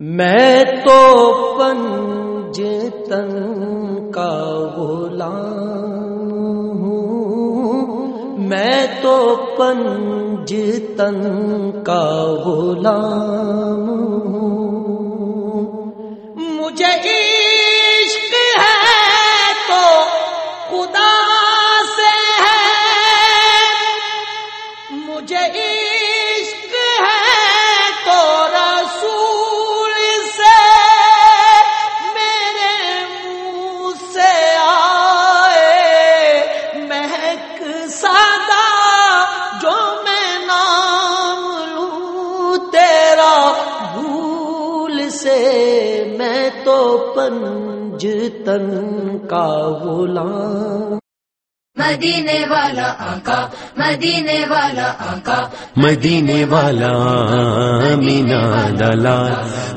میں تو پنج تن کا غلام ہوں۔ میں تو پنج تن کا غلام ہوں۔ مجھے پنج تن کا غلام۔ مدینے والا آقا مدینے والا آقا۔ مدینے والا مینا دلال۔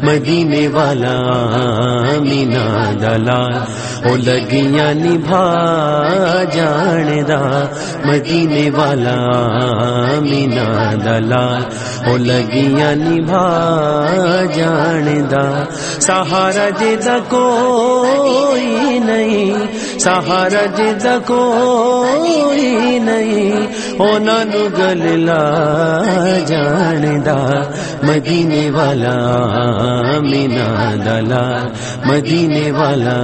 مدینے والا مینا دلال۔ او لگیاں نبھا جان دا مدینے والا مینا دلال۔ او لگیاں نبھا جان جی دا سہارا جدا کوئی نہیں، سہارا جی جدا کوئی نہیں۔ اونا نو گل لا جاندا، مدینے والا مینا دلال مدینے والا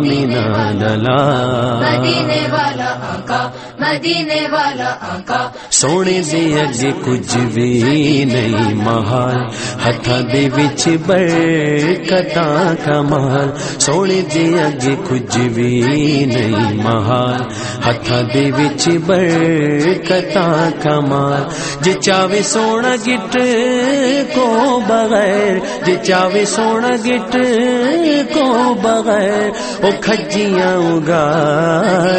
مینا دلال مدینے والا آقا مدینے والا آقا۔ سونے دے اگے کچھ بھی نہیں محال ہاتھاں دے وچ برکتاں کمال سونے دے اگے کچھ بھی نہیں محال ہاتھاں دے وچ برکتاں کمال جے چاوے سونا گٹ کو بغیر، جے چاوے سونا گٹ کو بغیر، او کھجیاں اگا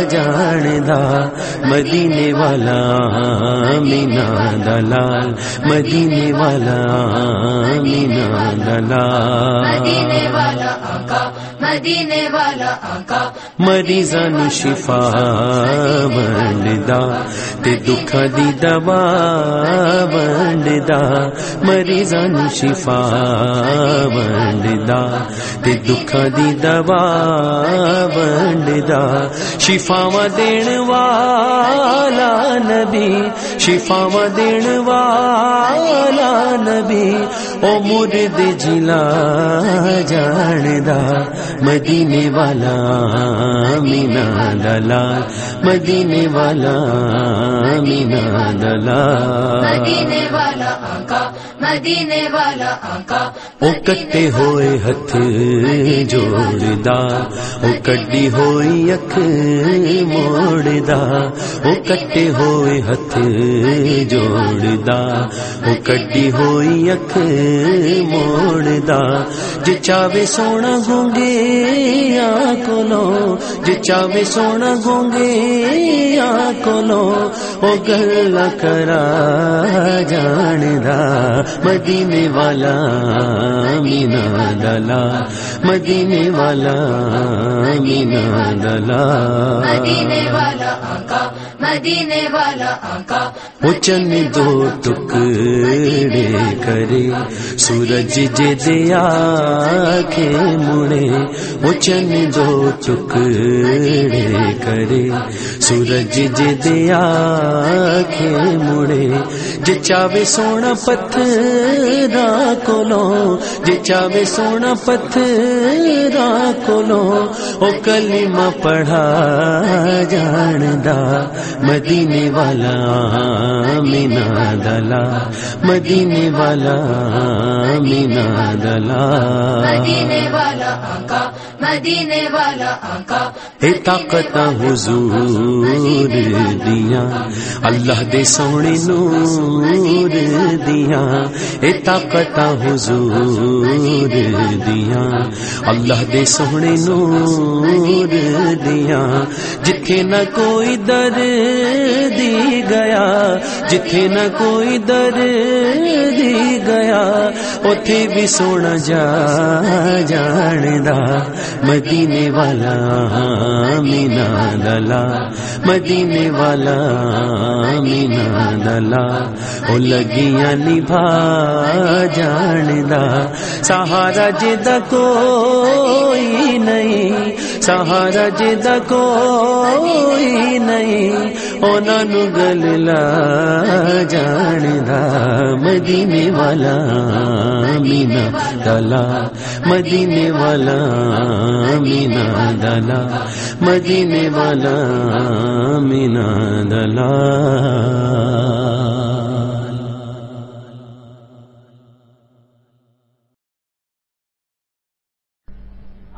جاندا۔ مدینے والا مینا دلال مدینے والا مینا دلال۔ مدینے والا آقا مدینے والا آقا۔ مریضاں نو شفا ونڈدا تے دکھاں دی دوا دا مریضاں نو شفا ونڈدا تے دکھاں دی دوا ونڈدا شفاواں دین والا نبی، شفاواں دین والا نبی۔ او مرد جلا جاندا مدینے والا مینا دلال، مدینے والا مینا دلال۔ مدینے والا آقا مدینے والا آقا او کٹے ہوئے ہتھ جوڑدا او کڈی ہوئی اکھ موڑدا او کٹے ہوئے ہتھ جوڑدا او کڈی ہوئی اکھ موڑدا جے چاوے سونا گونگے آ کولو جی جے چاوے سونا گونگے آ کولو او گل کرا جاندا، مدینے والا مینا دلال مدینے والا مینا دلال مدینے والا آقا، مدینے والا آقا وہ چند دو ٹکڑے کرے، سورج جے دیا کے مڑے۔ وہ چند دو ٹکڑے کرے، سورج جے دیا کے مڑے۔ جے چاوے سونا پتھر کولو جے چاوے سونا پتھر کولو او کلمہ پڑھا جاندا مدینے والا مینا دلا مدینے والا مینا دلا مدینے والا آقا مدینے والا آقا اے طاقت حضور دیا اللہ دے سونے نور دیا۔ اے طاقت حضور دیا اللہ دے سونے نور دیا۔ جتھے نہ کوئی در دی گیا جتھے نہ کوئی در دی اوتھے بھی سونا جا، جاندا، مدینے والا، مینا دلا مدینے والا، مینا دلا او لگیاں نبھا، جاندا، سہارا جد کوئی نہیں سہارا جد کوئی نہیں نو گل لا جاندا مدینے والا مینا دلا مدینے والا مینا دلا مدینے والا مینا دلا